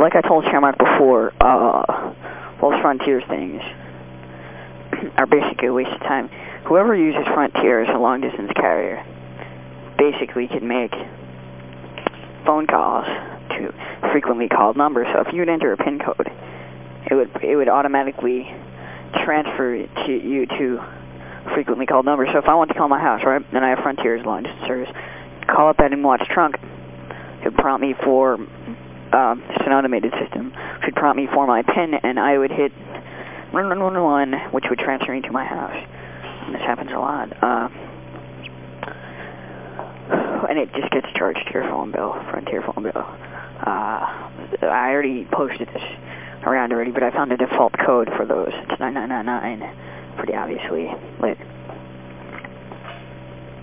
like I told Shamrock before, uh, those Frontier things are basically a waste of time. Whoever uses Frontier as a long-distance carrier basically can make phone calls to frequently called numbers. So if you'd enter a PIN code, it would, it would automatically transfer to you to frequently called numbers. So if I want to call my house, right, and I have Frontier's long-distance service, call up that watch trunk, it would prompt me for, um, it's an automated system, it would prompt me for my PIN, and I would hit 1111, which would transfer me to my house. And this happens a lot. Uh, and it just gets charged to your phone bill, Frontier phone bill. Uh, I already posted this around already, but I found a default code for those. It's 9999, pretty obviously. Later.